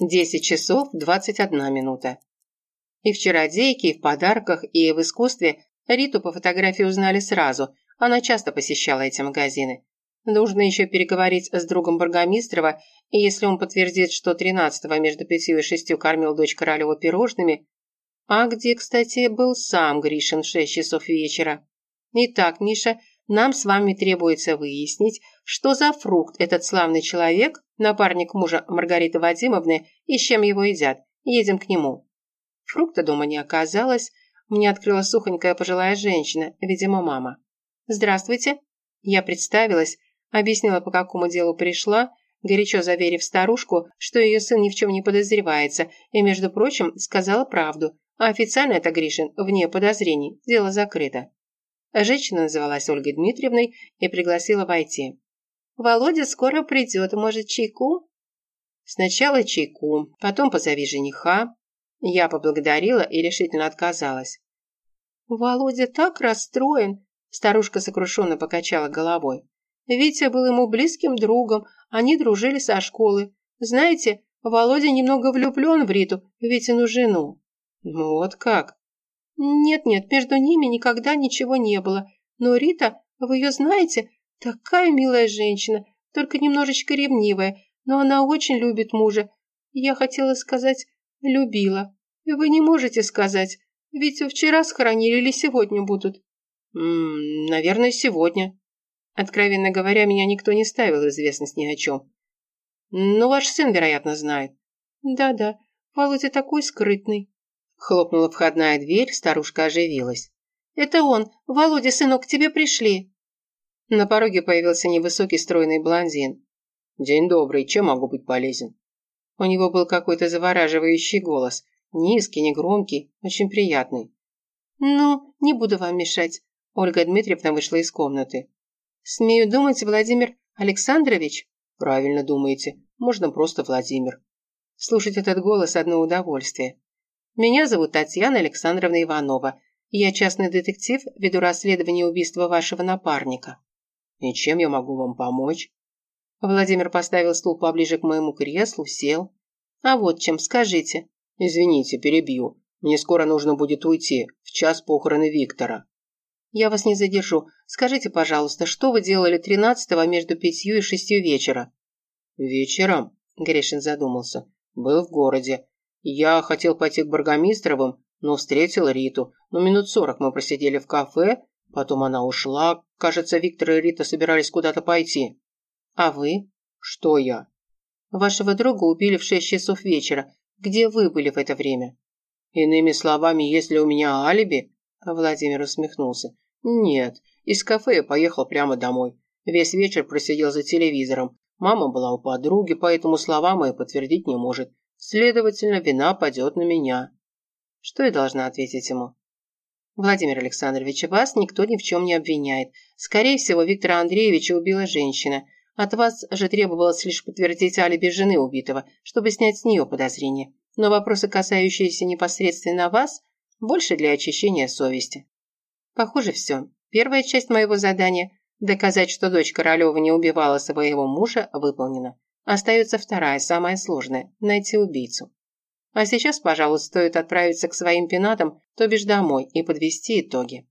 10 часов 21 минута. И в чародейке, и в подарках, и в искусстве Риту по фотографии узнали сразу. Она часто посещала эти магазины. Нужно еще переговорить с другом Баргомистрова, и если он подтвердит, что 13-го между пятью и шестью кормил дочь Королева пирожными, а где, кстати, был сам Гришин в шесть часов вечера. Итак, Миша, нам с вами требуется выяснить, что за фрукт этот славный человек, напарник мужа Маргариты Вадимовны, и с чем его едят. Едем к нему. Фрукта дома не оказалось. Мне открыла сухонькая пожилая женщина, видимо, мама. «Здравствуйте». Я представилась, объяснила, по какому делу пришла, горячо заверив старушку, что ее сын ни в чем не подозревается, и, между прочим, сказала правду. А официально это Гришин, вне подозрений, дело закрыто. Женщина называлась Ольгой Дмитриевной и пригласила войти. «Володя скоро придет, может, чайку?» Сначала чайку, потом позови жениха. Я поблагодарила и решительно отказалась. «Володя так расстроен!» Старушка сокрушенно покачала головой. Витя был ему близким другом, они дружили со школы. Знаете, Володя немного влюблен в Риту, Витину жену. Ну вот как? Нет-нет, между ними никогда ничего не было. Но Рита, вы ее знаете, такая милая женщина, только немножечко ревнивая, но она очень любит мужа. Я хотела сказать, любила. Вы не можете сказать, ведь вчера схоронили или сегодня будут? М -м, наверное, сегодня. Откровенно говоря, меня никто не ставил известность ни о чем. Но ваш сын, вероятно, знает. Да-да, Володя такой скрытный. Хлопнула входная дверь, старушка оживилась. «Это он! Володя, сынок, к тебе пришли!» На пороге появился невысокий стройный блондин. «День добрый, чем могу быть полезен?» У него был какой-то завораживающий голос. Низкий, негромкий, очень приятный. «Ну, не буду вам мешать». Ольга Дмитриевна вышла из комнаты. «Смею думать, Владимир Александрович?» «Правильно думаете. Можно просто Владимир». Слушать этот голос – одно удовольствие. «Меня зовут Татьяна Александровна Иванова. Я частный детектив, веду расследование убийства вашего напарника». «И чем я могу вам помочь?» Владимир поставил стул поближе к моему креслу, сел. «А вот чем, скажите». «Извините, перебью. Мне скоро нужно будет уйти. В час похороны Виктора». «Я вас не задержу. Скажите, пожалуйста, что вы делали тринадцатого между пятью и шестью вечера?» «Вечером?» – Гришин задумался. «Был в городе. Я хотел пойти к Баргомистровым, но встретил Риту. Но минут сорок мы просидели в кафе, потом она ушла. Кажется, Виктор и Рита собирались куда-то пойти». «А вы?» «Что я?» «Вашего друга убили в шесть часов вечера. Где вы были в это время?» «Иными словами, если у меня алиби...» Владимир усмехнулся. «Нет, из кафе я поехал прямо домой. Весь вечер просидел за телевизором. Мама была у подруги, поэтому слова мои подтвердить не может. Следовательно, вина падет на меня». Что я должна ответить ему? «Владимир Александрович, вас никто ни в чем не обвиняет. Скорее всего, Виктора Андреевича убила женщина. От вас же требовалось лишь подтвердить алиби жены убитого, чтобы снять с нее подозрения. Но вопросы, касающиеся непосредственно вас, больше для очищения совести. Похоже, все. Первая часть моего задания – доказать, что дочь Королева не убивала своего мужа, выполнена. Остается вторая, самая сложная – найти убийцу. А сейчас, пожалуй, стоит отправиться к своим пенатам, то бишь домой, и подвести итоги.